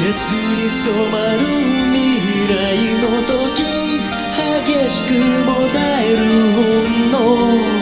血に染まる未来の時激しくもたえる本能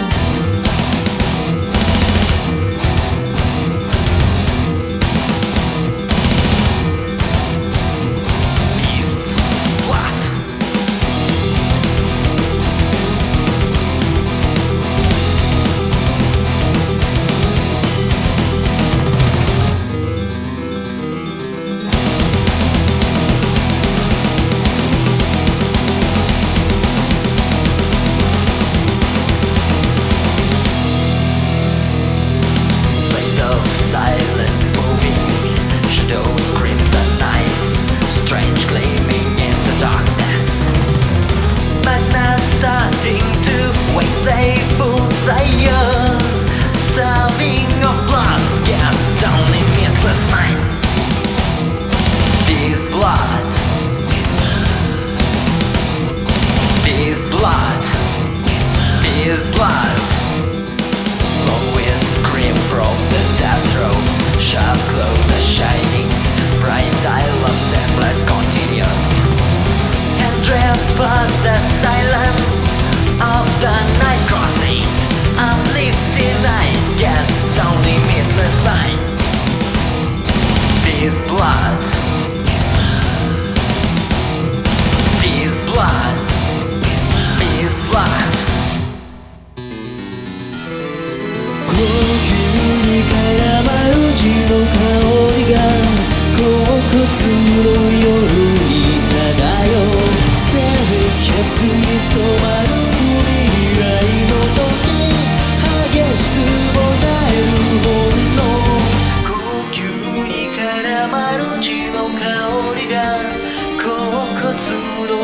夜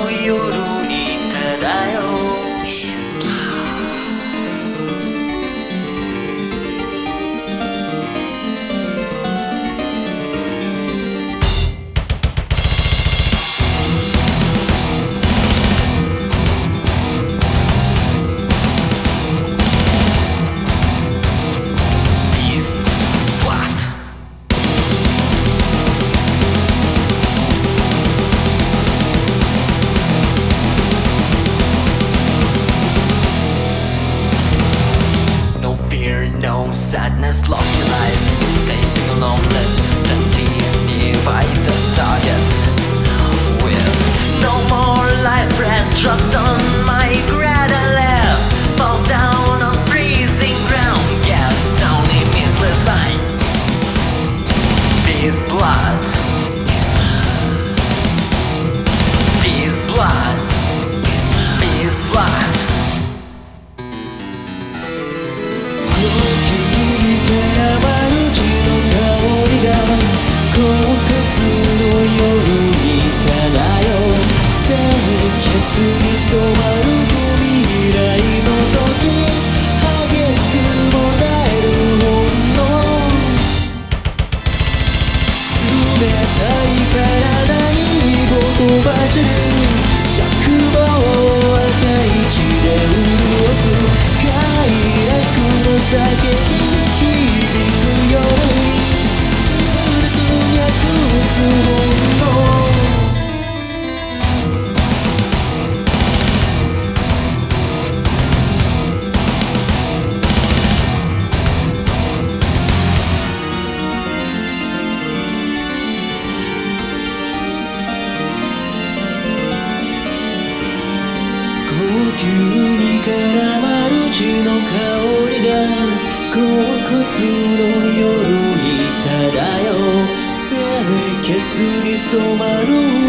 に漂う no sadness, lost life is tasting alone, less than the nearby the target. 凍結の夜に漂う清潔に染まる未来の時激しくもえる本冷たい体にごとし急に絡まる血の香りが洞窟の夜に漂う。清潔に染まる。